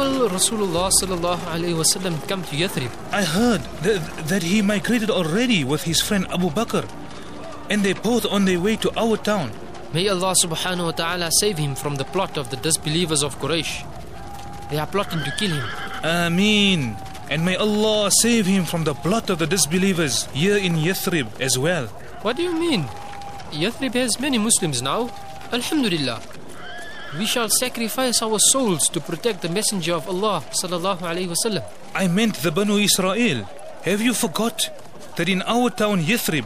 Will Rasulullah sallallahu come to Yathrib? I heard that, that he migrated already with his friend Abu Bakr, and they both on their way to our town. May Allah subhanahu wa ta'ala save him from the plot of the disbelievers of Quraysh. They are plotting to kill him. Ameen. And may Allah save him from the plot of the disbelievers here in Yathrib as well. What do you mean? Yathrib has many Muslims now. Alhamdulillah. We shall sacrifice our souls to protect the Messenger of Allah sallallahu alaihi wasallam. I meant the Banu Israel. Have you forgot that in our town Yathrib,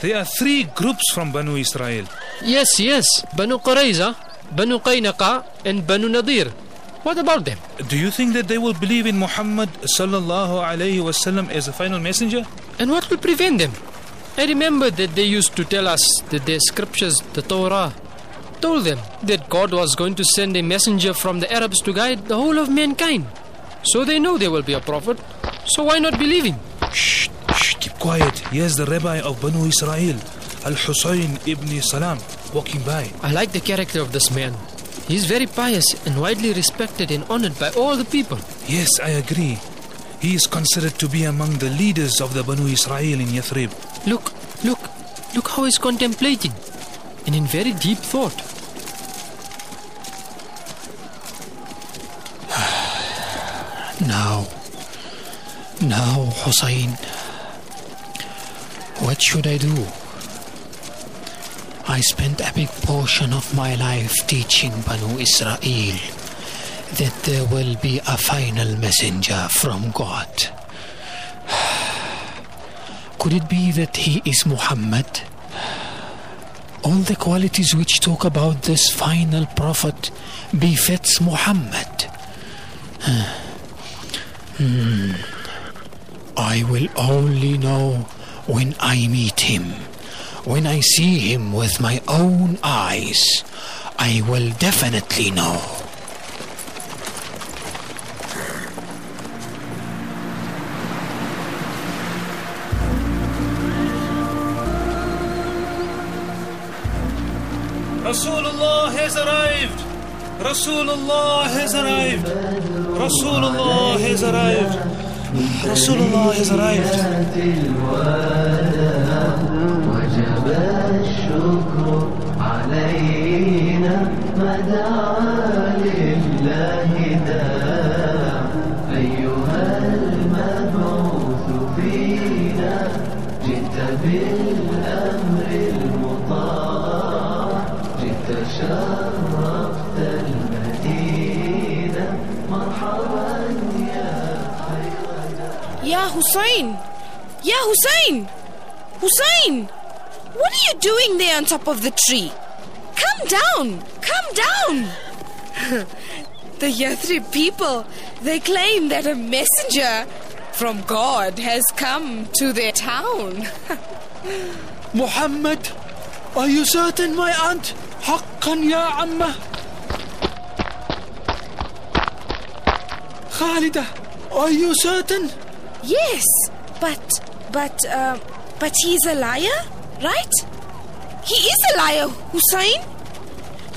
there are three groups from Banu Israel? Yes, yes. Banu Qurayza, Banu Qaynaqa, and Banu Nadir. What about them? Do you think that they will believe in Muhammad sallallahu alaihi wasallam as a final messenger? And what will prevent them? I remember that they used to tell us that their scriptures, the Torah, told them that God was going to send a messenger from the Arabs to guide the whole of mankind. So they know there will be a prophet. So why not believe him? Shh, shh, keep quiet. Here's the rabbi of Banu Israel, Al Husayn ibn Salam, walking by. I like the character of this man. He is very pious and widely respected and honored by all the people. Yes, I agree. He is considered to be among the leaders of the Banu Israel in Yathrib. Look, look, look how he's contemplating and in very deep thought. Now, now, Hussein, what should I do? I spent a big portion of my life teaching Banu Israel that there will be a final messenger from God. Could it be that he is Muhammad? All the qualities which talk about this final prophet befits Muhammad. Hmm. I will only know when I meet him. When I see him with my own eyes, I will definitely know. Rasulullah has arrived! Rasulullah has arrived! Rasulullah has arrived! Rasulullah has arrived! وجب الشكر علينا شرفت المدينة مرحبا يا Ya Hussein! Ya Hussein! Hussein! What are you doing there on top of the tree? Come down! Come down! the Yathrib people, they claim that a messenger from God has come to their town. Muhammad, are you certain, my aunt? حقا يا عمه Khalida, are you certain? yes, but, but, uh, but he's a liar, right? He is a liar, Hussein.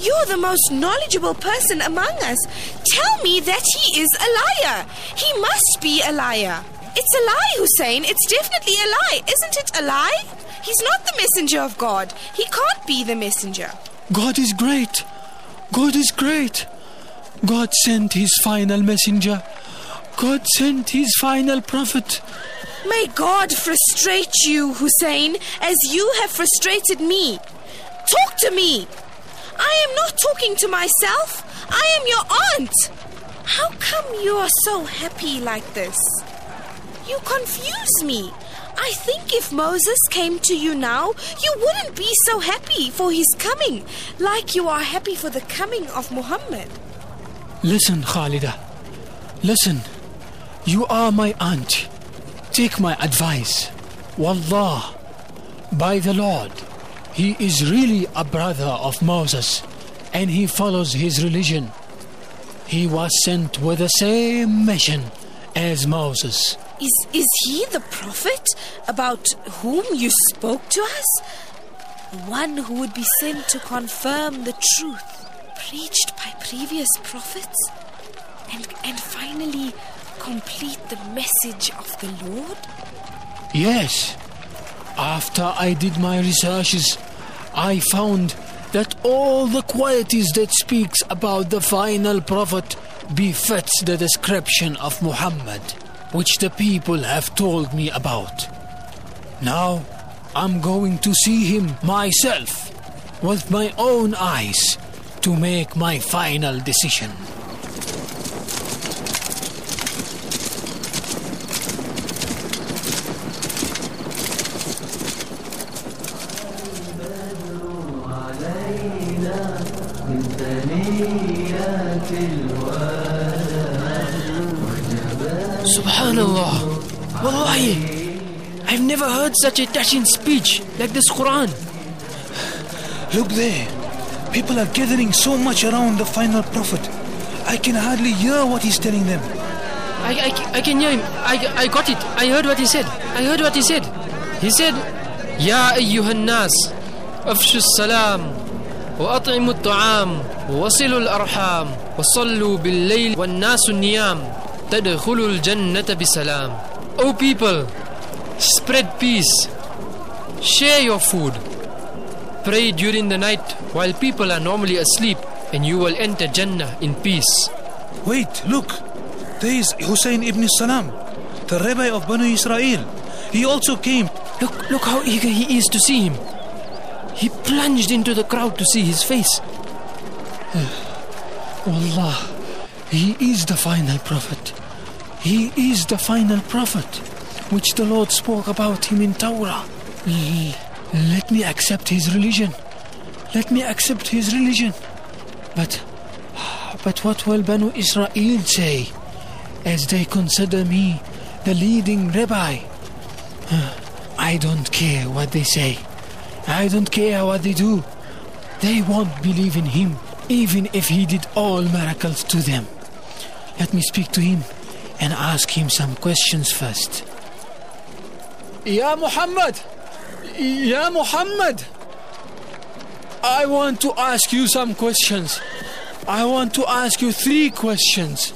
You're the most knowledgeable person among us. Tell me that he is a liar. He must be a liar. It's a lie, Hussein. It's definitely a lie. Isn't it a lie? He's not the messenger of God. He can't be the messenger. God is great. God is great. God sent his final messenger. God sent his final prophet. May God frustrate you, Hussein, as you have frustrated me. Talk to me. I am not talking to myself. I am your aunt. How come you are so happy like this? You confuse me. I think if Moses came to you now, you wouldn't be so happy for his coming, like you are happy for the coming of Muhammad. Listen, Khalida. Listen. You are my aunt. Take my advice. Wallah, by the Lord, he is really a brother of Moses and he follows his religion. He was sent with the same mission as Moses. Is, is he the prophet about whom you spoke to us? One who would be sent to confirm the truth preached by previous prophets? and, and finally complete the message of the Lord? Yes. After I did my researches, I found that all the qualities that speaks about the final prophet befits the description of Muhammad, which the people have told me about. Now, I'm going to see him myself with my own eyes to make my final decision. Subhanallah. Wallahi. I've never heard such a touching speech like this Quran. Look there. People are gathering so much around the final prophet. I can hardly hear what he's telling them. I, I, I can hear him. I, I got it. I heard what he said. I heard what he said. He said, يا أيها الناس أفشوا السلام وأطعموا الطعام ووصلوا الأرحام وصلوا بالليل والناس النيام تدخلوا الجنة بسلام O people, spread peace. Share your food. Pray during the night while people are normally asleep and you will enter Jannah in peace. Wait, look. There is Hussein ibn Salam, the rabbi of Banu Israel. He also came. Look, look how eager he is to see him. He plunged into the crowd to see his face. Wallah, he is the final prophet. He is the final prophet, which the Lord spoke about him in Torah. Let me accept his religion. Let me accept his religion. But, but what will Banu Israel say as they consider me the leading rabbi? I don't care what they say. I don't care what they do. They won't believe in him, even if he did all miracles to them. Let me speak to him and ask him some questions first. Ya Muhammad! Ya Muhammad! I want to ask you some questions. I want to ask you three questions.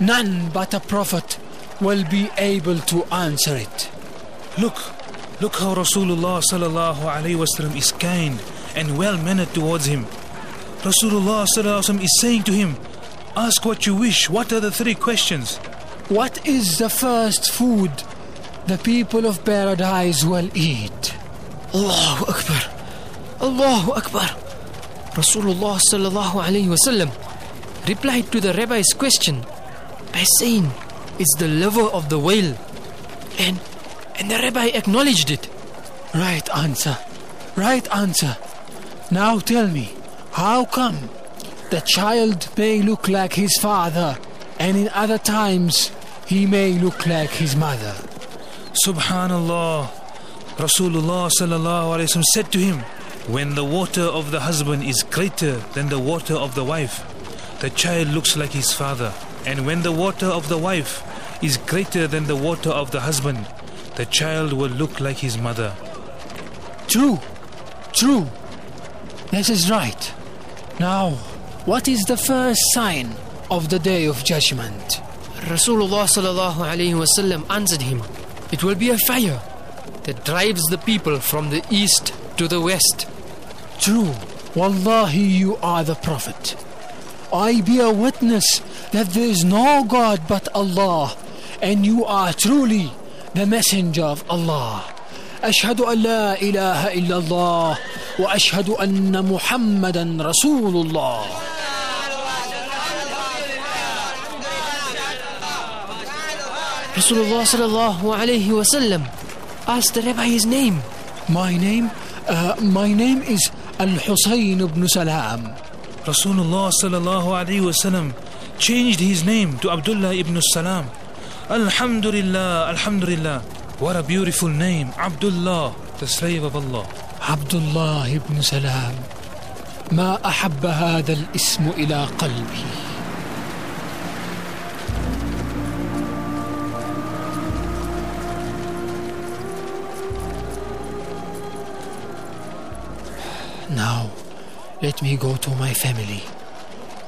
None but a prophet will be able to answer it. Look, look how Rasulullah sallallahu alaihi wasallam is kind and well mannered towards him. Rasulullah sallallahu alaihi wasallam is saying to him, "Ask what you wish. What are the three questions?" What is the first food the people of paradise will eat? Allahu Akbar. Allahu Akbar. Rasulullah sallallahu alayhi wasallam replied to the rabbi's question by saying, It's the liver of the whale. And, and the rabbi acknowledged it. Right answer. Right answer. Now tell me, how come the child may look like his father and in other times he may look like his mother? Subhanallah. Rasulullah sallallahu alaihi wasallam said to him, "When the water of the husband is greater than the water of the wife, the child looks like his father, and when the water of the wife is greater than the water of the husband, the child will look like his mother." True. True. This is right. Now, what is the first sign of the day of judgment? Rasulullah sallallahu alayhi wasallam answered him, It will be a fire that drives the people from the east to the west. True. Wallahi, you are the Prophet. I bear witness that there is no God but Allah, and you are truly the messenger of Allah. أشهد أن لا إله إلا الله وأشهد أن محمدا رسول الله Rasulullah sallallahu alayhi wasallam asked the rabbi his name. My name, uh, my name is Al-Husayn ibn Salam. Rasulullah sallallahu alaihi wasallam changed his name to Abdullah ibn Salam. Alhamdulillah, Alhamdulillah. What a beautiful name, Abdullah, the slave of Allah. عبد الله بن سلام ما أحب هذا الاسم إلى قلبي let me go to my family and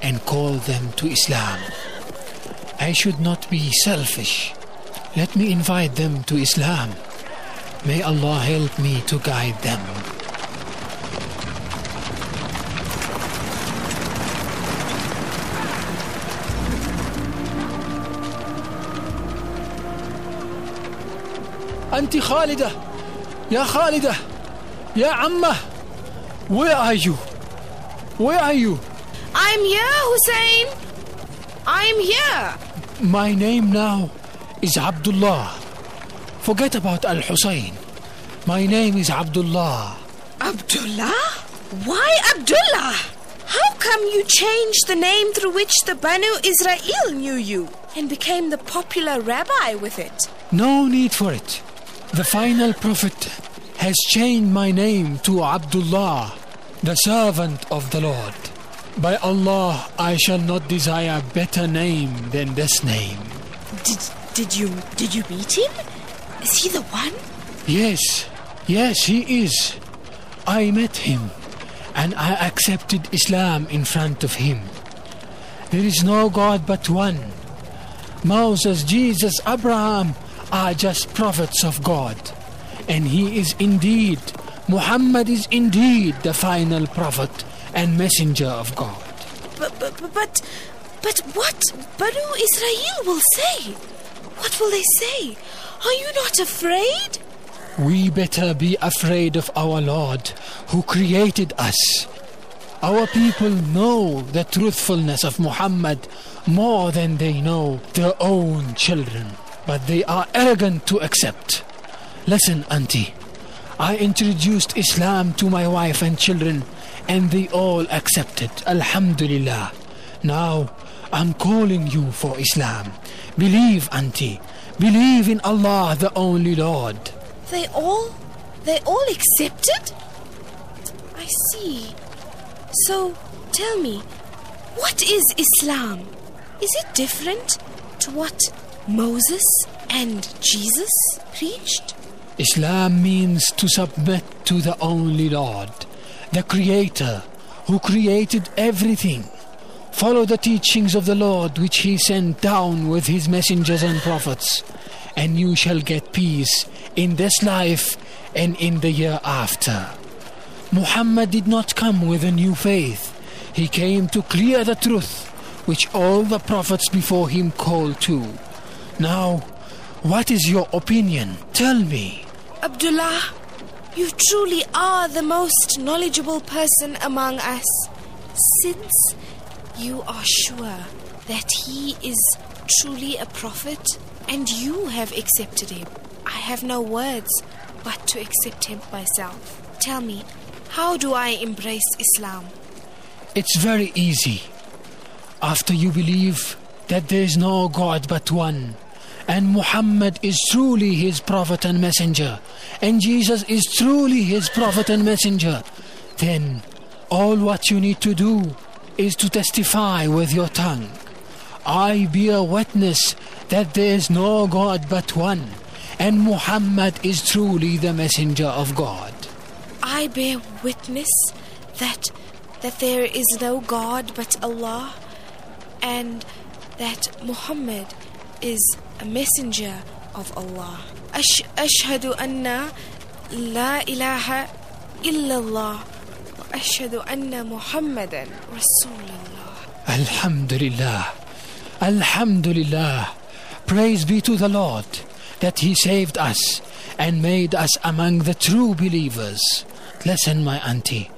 and call them to Islam. I should not be selfish. Let me invite them to Islam. May Allah help me to guide them. أنت خالدة يا خالدة يا عمة Where are you? Where are you? I'm here, Hussein. I'm here. My name now is Abdullah. Forget about Al Hussein. My name is Abdullah. Abdullah? Why Abdullah? How come you changed the name through which the Banu Israel knew you and became the popular rabbi with it? No need for it. The final prophet has changed my name to Abdullah, the servant of the Lord. By Allah, I shall not desire a better name than this name. Did did you did you meet him? Is he the one? Yes, yes, he is. I met him and I accepted Islam in front of him. There is no God but one. Moses, Jesus, Abraham are just prophets of God. And he is indeed, Muhammad is indeed the final prophet and messenger of God. But but but but what Banu Israel will say? What will they say? Are you not afraid? We better be afraid of our Lord who created us. Our people know the truthfulness of Muhammad more than they know their own children, but they are arrogant to accept. Listen, Auntie, I introduced Islam to my wife and children, and they all accepted. Alhamdulillah. Now I'm calling you for Islam. Believe, Auntie. Believe in Allah, the only Lord. They all they all accepted? I see. So tell me, what is Islam? Is it different to what Moses and Jesus preached? Islam means to submit to the only Lord, the Creator, who created everything. Follow the teachings of the Lord which He sent down with His messengers and prophets, and you shall get peace in this life and in the year after. Muhammad did not come with a new faith. He came to clear the truth which all the prophets before him called to. Now, what is your opinion? Tell me. Abdullah, you truly are the most knowledgeable person among us. Since you are sure that he is truly a prophet and you have accepted him, I have no words but to accept him myself. Tell me, how do I embrace Islam? It's very easy. After you believe that there is no God but one, and Muhammad is truly his prophet and messenger, and Jesus is truly his prophet and messenger, then all what you need to do is to testify with your tongue. I bear witness that there is no God but one, and Muhammad is truly the messenger of God. I bear witness that that there is no God but Allah and that Muhammad is a messenger of Allah. Ash- أشهد أن لا إله إلا الله وأشهد أن محمدا رسول الله. Alhamdulillah. Alhamdulillah. Praise be to the Lord that He saved us and made us among the true believers. Listen, my auntie.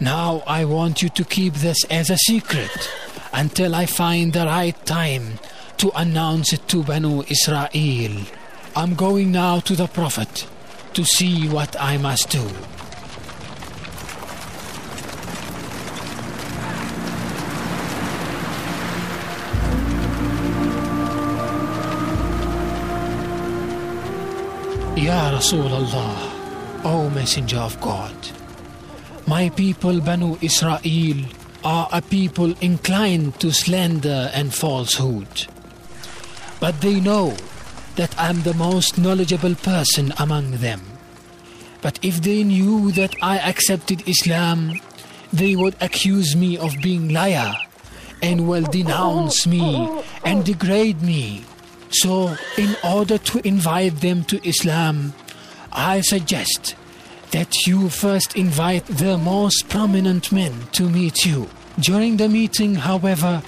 Now I want you to keep this as a secret until I find the right time to announce it to Banu Israel. I'm going now to the Prophet to see what I must do. Ya Rasulullah, O Messenger of God, my people Banu Israel are a people inclined to slander and falsehood. But they know that I'm the most knowledgeable person among them. But if they knew that I accepted Islam, they would accuse me of being liar and will denounce me and degrade me. So, in order to invite them to Islam, I suggest that you first invite the most prominent men to meet you. During the meeting, however,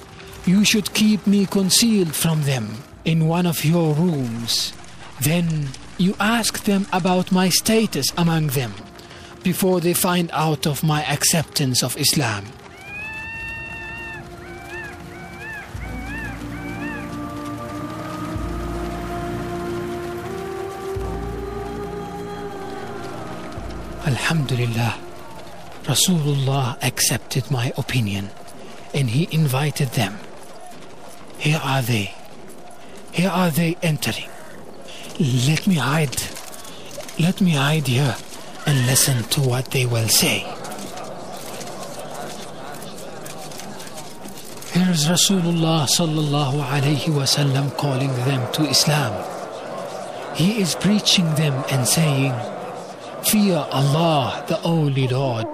you should keep me concealed from them in one of your rooms. Then you ask them about my status among them before they find out of my acceptance of Islam. Alhamdulillah, Rasulullah accepted my opinion and he invited them. Here are they. Here are they entering. Let me hide. Let me hide here and listen to what they will say. Here is Rasulullah sallallahu alayhi wasallam calling them to Islam. He is preaching them and saying, Fear Allah, the Only Lord.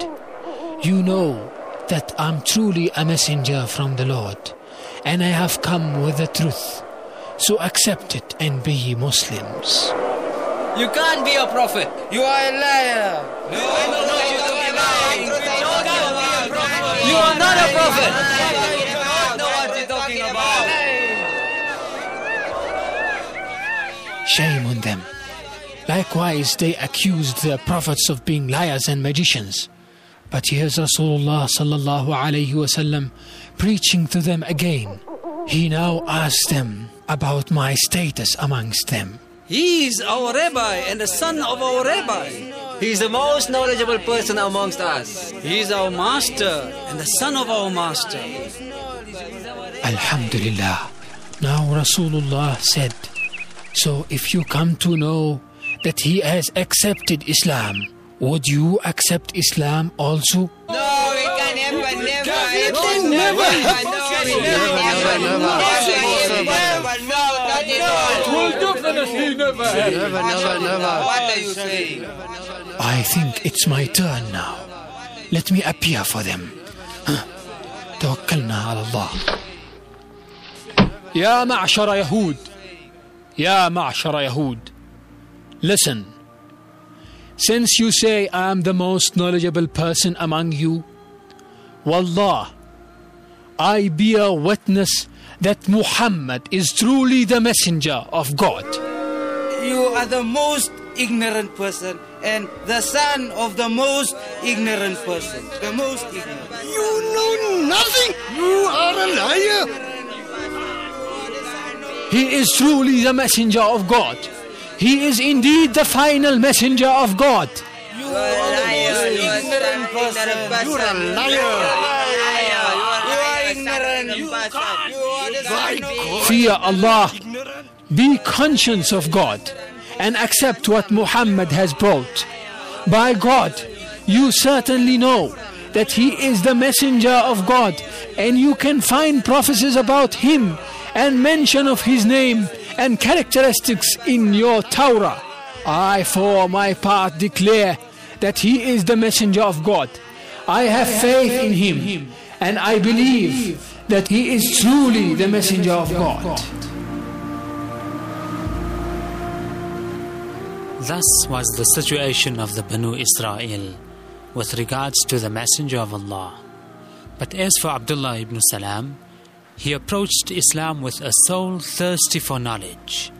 You know that I'm truly a messenger from the Lord, and I have come with the truth. So accept it and be Muslims. You can't be a prophet. You are a liar. No, I know what you're talking about. You are not a prophet. I know what you're talking about. Shame on them. Likewise, they accused the prophets of being liars and magicians. But here's Rasulullah sallallahu alayhi wasallam preaching to them again. He now asks them about my status amongst them. He is our rabbi and the son of our rabbi. He is the most knowledgeable person amongst us. He is our master and the son of our master. Alhamdulillah. Now Rasulullah said, So if you come to know that he has accepted Islam, would you accept Islam also? No, we can never, never, never, never, never, never, never, What are you saying? I think it's my turn now. Let me appear for them. Huh. توكلنا على الله. يا معشر يهود يا معشر يهود Listen. Since you say I am the most knowledgeable person among you, Wallah, I bear witness that Muhammad is truly the messenger of God. You are the most ignorant person and the son of the most ignorant person. The most ignorant. You know nothing. You are a liar. He is truly the messenger of God. He is indeed the final messenger of God. You are a liar. You are ignorant person. You are a liar. You are ignorant. You are the son of Fear Allah, be conscious of God, and accept what Muhammad has brought. By God, you certainly know that He is the messenger of God, and you can find prophecies about Him and mention of His name and characteristics in your Torah. I, for my part, declare that He is the messenger of God. I have faith in Him, and I believe that He is truly the messenger of God. Thus was the situation of the Banu Israel with regards to the Messenger of Allah. But as for Abdullah ibn Salam, he approached Islam with a soul thirsty for knowledge.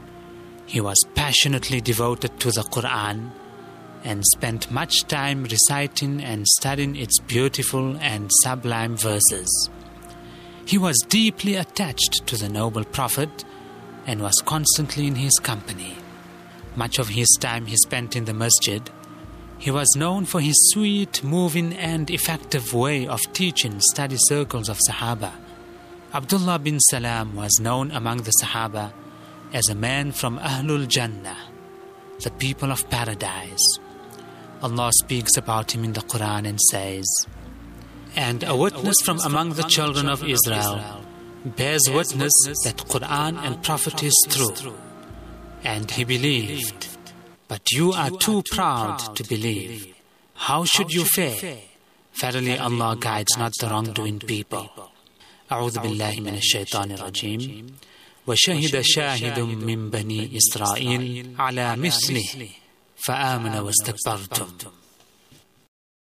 He was passionately devoted to the Quran and spent much time reciting and studying its beautiful and sublime verses. He was deeply attached to the noble Prophet and was constantly in his company. Much of his time he spent in the masjid. He was known for his sweet, moving, and effective way of teaching study circles of Sahaba. Abdullah bin Salam was known among the Sahaba as a man from Ahlul Jannah, the people of paradise. Allah speaks about him in the Quran and says, And a witness from among the children of Israel bears witness that Quran and Prophet is true. And he believed. But you are too proud to believe. How should you fare? Verily Allah guides not the wrongdoing people. أعوذ بالله من الشيطان الرجيم وشهد شاهد من بني إسرائيل على مثله فآمن واستكبرتم